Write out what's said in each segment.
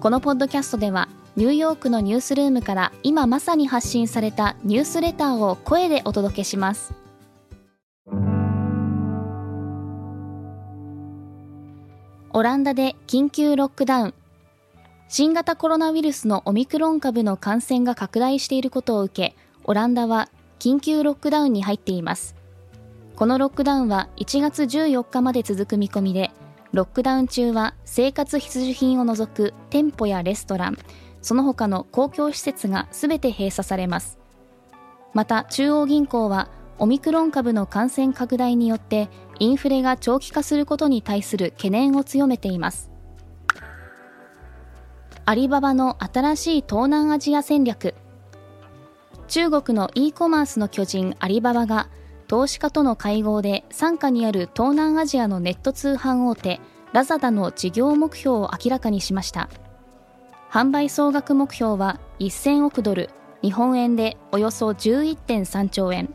このポッドキャストではニューヨークのニュースルームから今まさに発信されたニュースレターを声でお届けします。オランダで緊急ロックダウン。新型コロナウイルスのオミクロン株の感染が拡大していることを受けオランダは緊急ロックダウンに入っています。このロックダウンは1月14日まで続く見込みでロックダウン中は生活必需品を除く店舗やレストランその他の公共施設が全て閉鎖されます。また中央銀行はオミクロン株の感染拡大によってインフレが長期化することに対する懸念を強めています。アリババの新しい東南アジア戦略。中国の e コマースの巨人アリババが投資家との会合で傘下にある東南アジアのネット通販大手ラザダの事業目標を明らかにしました。販売総額目標は1000億ドル日本円でおよそ11.3兆円。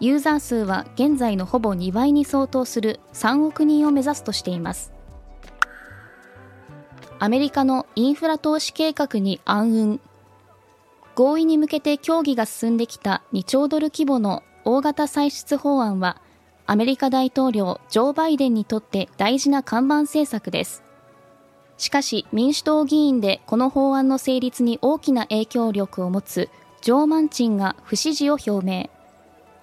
ユーザー数は現在のほぼ2倍に相当する3億人を目指すとしています。アメリカのインフラ投資計画に暗雲。合意に向けて協議が進んできた2兆ドル規模の大型歳出法案はアメリカ大統領ジョー・バイデンにとって大事な看板政策です。しかし民主党議員でこの法案の成立に大きな影響力を持つジョー・マンチンが不支持を表明。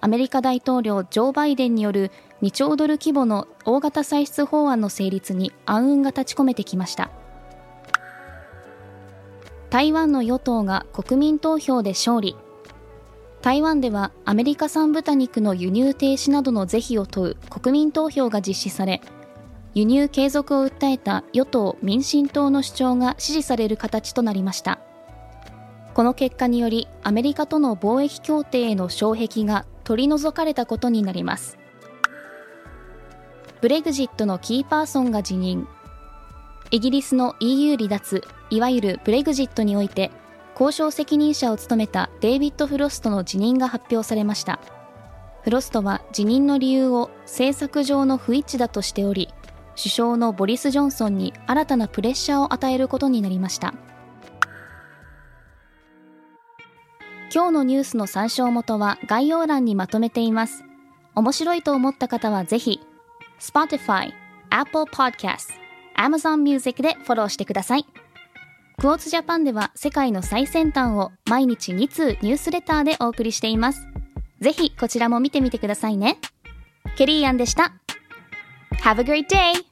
アメリカ大統領ジョー・バイデンによる2兆ドル規模の大型歳出法案の成立に暗雲が立ち込めてきました。台湾の与党が国民投票で勝利。台湾ではアメリカ産豚肉の輸入停止などの是非を問う国民投票が実施され輸入継続を訴えた与党・民進党の主張が支持される形となりました。この結果によりアメリカとの貿易協定への障壁が取り除かれたことになります。ブレグジットのキーパーソンが辞任。イギリスの EU 離脱いわゆるブレグジットにおいて交渉責任者を務めたデイビッド・フロストの辞任が発表されました。フロストは辞任の理由を政策上の不一致だとしており首相のボリス・ジョンソンに新たなプレッシャーを与えることになりました。今日のニュースの参照元は概要欄にまとめています。面白いと思った方はぜひ Spotify、Apple Podcast、Amazon Music でフォローしてください。クォーツジャパンでは世界の最先端を毎日2通ニュースレターでお送りしています。ぜひこちらも見てみてくださいね。ケリーアンでした。Have a great day!